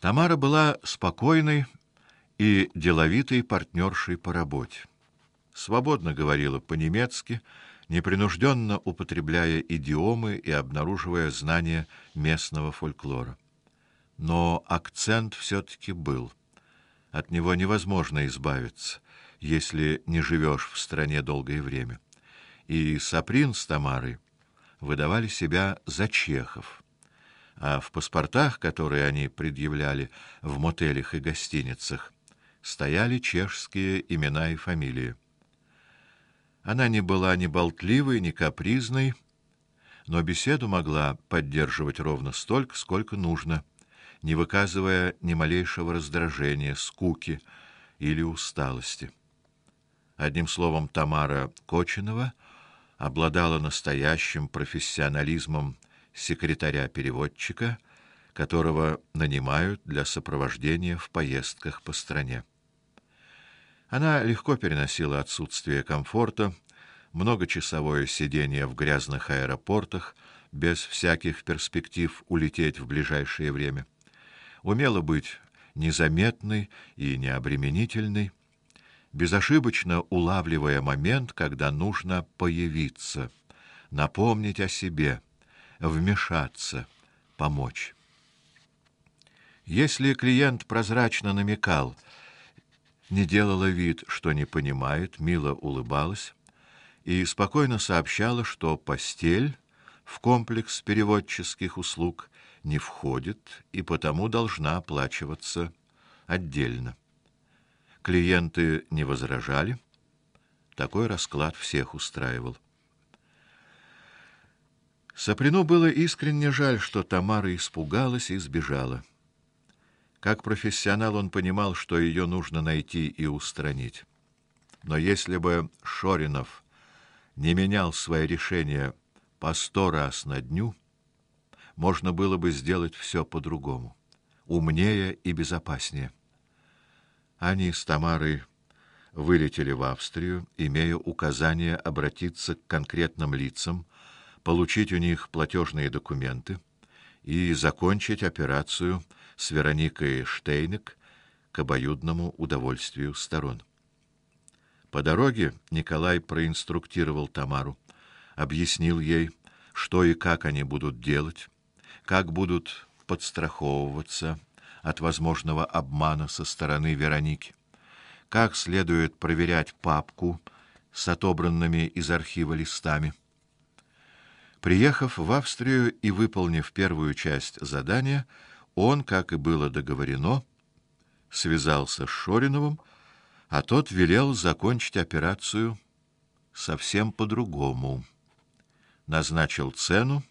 Тамара была спокойной и деловитой партнершей по работе. Свободно говорила по-немецки, непринужденно употребляя идиомы и обнаруживая знания местного фольклора. Но акцент все таки был. От него невозможно избавиться, если не живешь в стране долгое время. И Саприн с Тамарой выдавали себя за чехов а в паспортах, которые они предъявляли в мотелях и гостиницах, стояли чешские имена и фамилии. Она не была ни болтливой, ни капризной, но беседу могла поддерживать ровно столько, сколько нужно, не выказывая ни малейшего раздражения, скуки или усталости. Одним словом, Тамара Кочинова обладала настоящим профессионализмом секретаря-переводчика, которого нанимают для сопровождения в поездках по стране. Она легко переносила отсутствие комфорта, многочасовое сидение в грязных аэропортах без всяких перспектив улететь в ближайшее время. Умела быть незаметной и необременительной, безошибочно улавливая момент, когда нужно появиться, напомнить о себе вмешаться, помочь. Если клиент прозрачно намекал, не делала вид, что не понимает, мило улыбалась и спокойно сообщала, что постель в комплекс переводческих услуг не входит и потому должна оплачиваться отдельно. Клиенты не возражали. Такой расклад всех устраивал. Саприну было искренне жаль, что Тамара испугалась и сбежала. Как профессионал он понимал, что ее нужно найти и устранить. Но если бы Шоринов не менял свои решения по сто раз на дню, можно было бы сделать все по-другому, умнее и безопаснее. Они с Тамарой вылетели в Австрию, имея указание обратиться к конкретным лицам, получить у них платежные документы и закончить операцию с Вероникой Штейнек к обоюдному удовольствию сторон. По дороге Николай проинструктировал Тамару, объяснил ей, что и как они будут делать, как будут подстраховываться от возможного обмана со стороны Вероники, как следует проверять папку с отобранными из архива листами Приехав в Австрию и выполнив первую часть задания, он, как и было договорено, связался с Шориновым, а тот велел закончить операцию совсем по-другому. Назначил цену,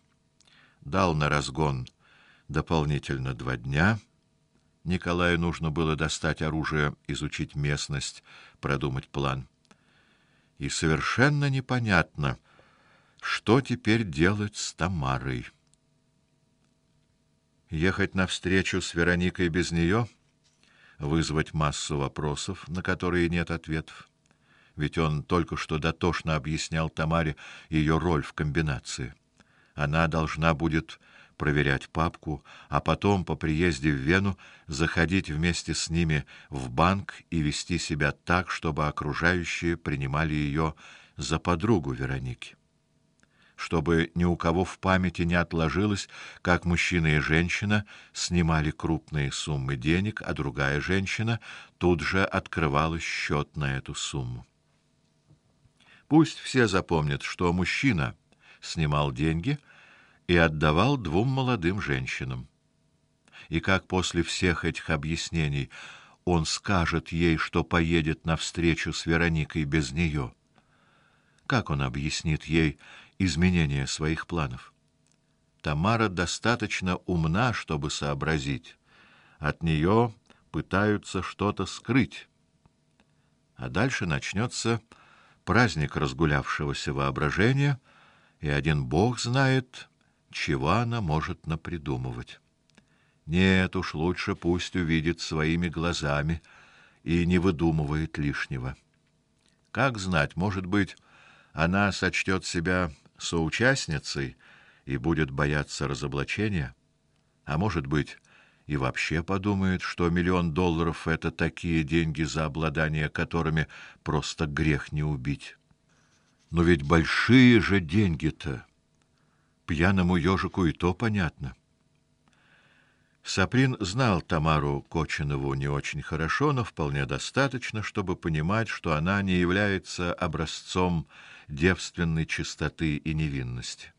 дал на разгон дополнительно два дня. Николаю нужно было достать оружие, изучить местность, продумать план. И совершенно непонятно, что теперь делать с Тамарой? Ехать навстречу с Вероникой без нее, вызвать массу вопросов, на которые нет ответов. Ведь он только что дотошно объяснял Тамаре ее роль в комбинации. Она должна будет проверять папку, а потом по приезде в Вену заходить вместе с ними в банк и вести себя так, чтобы окружающие принимали ее за подругу Вероники чтобы ни у кого в памяти не отложилось, как мужчина и женщина снимали крупные суммы денег, а другая женщина тут же открывала счет на эту сумму. Пусть все запомнят, что мужчина снимал деньги и отдавал двум молодым женщинам. И как после всех этих объяснений он скажет ей, что поедет на встречу с Вероникой без нее? Как он объяснит ей изменение своих планов. Тамара достаточно умна, чтобы сообразить. От нее пытаются что-то скрыть. А дальше начнется праздник разгулявшегося воображения, и один Бог знает, чего она может напридумывать. Нет уж, лучше пусть увидит своими глазами и не выдумывает лишнего. Как знать, может быть, она сочтет себя соучастницей и будет бояться разоблачения, а может быть, и вообще подумает, что миллион долларов это такие деньги, за обладание которыми просто грех не убить. Но ведь большие же деньги-то. Пьяному ежику и то понятно. Саприн знал Тамару Кочинову не очень хорошо, но вполне достаточно, чтобы понимать, что она не является образцом девственной чистоты и невинности.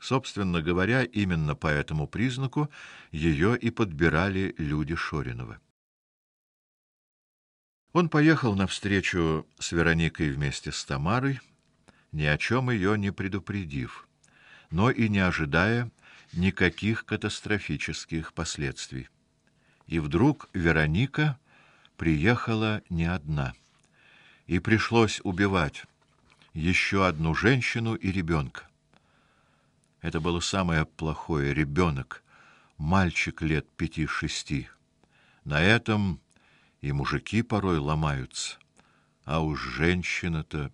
Собственно говоря, именно по этому признаку ее и подбирали люди Шоринова. Он поехал на встречу с Вероникой вместе с Тамарой, ни о чем ее не предупредив, но и не ожидая никаких катастрофических последствий. И вдруг Вероника приехала не одна, и пришлось убивать еще одну женщину и ребенка. Это было самое плохое ребенок, мальчик лет пяти-шести. На этом и мужики порой ломаются, а уж женщина-то